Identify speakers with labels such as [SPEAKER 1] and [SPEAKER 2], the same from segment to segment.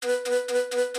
[SPEAKER 1] Quando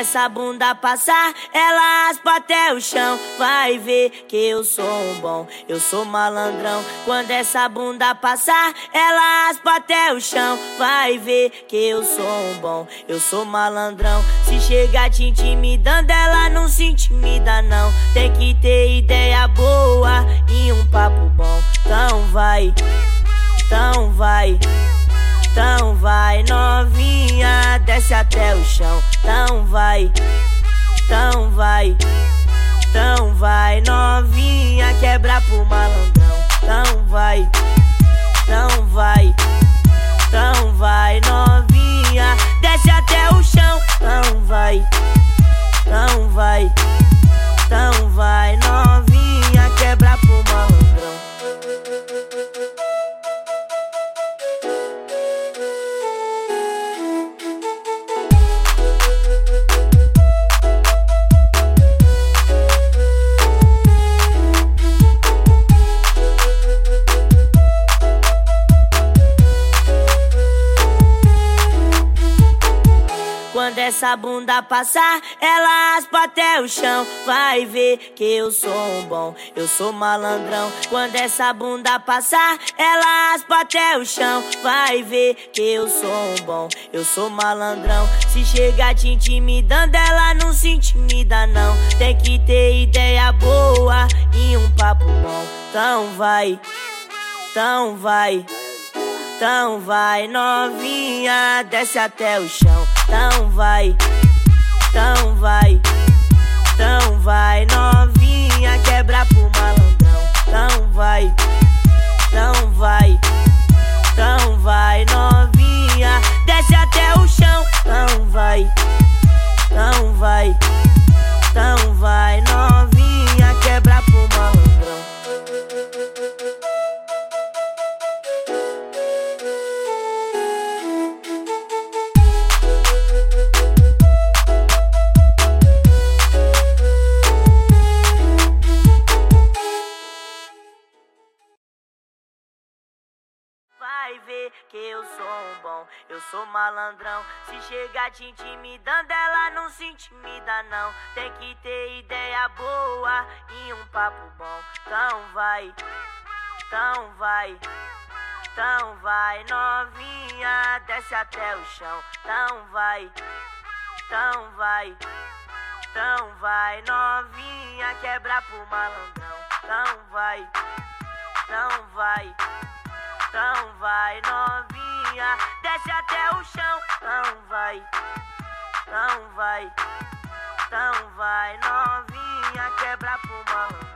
[SPEAKER 1] essa bunda passar, ela aspa até o chão. Vai ver que eu sou um bom, eu sou malandrão. Quando essa bunda passar, ela aspa até o chão. Vai ver que eu sou um bom, eu sou malandrão. Se chegar te intimidando, ela não se intimida, não. Tem que ter ideia boa e um papo bom. Então vai, então vai. Então vai novinha, desce até o chão. Então vai, então vai, então vai novinha, quebra pro malandrão. Então vai, então vai, então vai novinha, desce até o chão. Então vai, então vai, essa bunda passar, ela aspa até o chão. Vai ver que eu sou um bom, eu sou malandrão. Quando essa bunda passar, ela aspa até o chão. Vai ver que eu sou um bom, eu sou malandrão. Se chegar te intimidando, ela não se intimida, não. Tem que ter ideia boa e um papo bom. Então vai, então vai. Então vai novinha, desce até o chão. Então vai, então vai, Que eu sou um bom, eu sou malandrão. Se chegar te intimidando, ela não se intimida, não. Tem que ter ideia boa e um papo bom. Então vai, então vai, então vai, novinha, desce até o chão. Então vai, então vai, então vai, novinha, quebra pro malandrão. Então vai, então vai. Então vai novinha, desce até o chão. Então vai, então vai, então vai novinha, quebra malandro.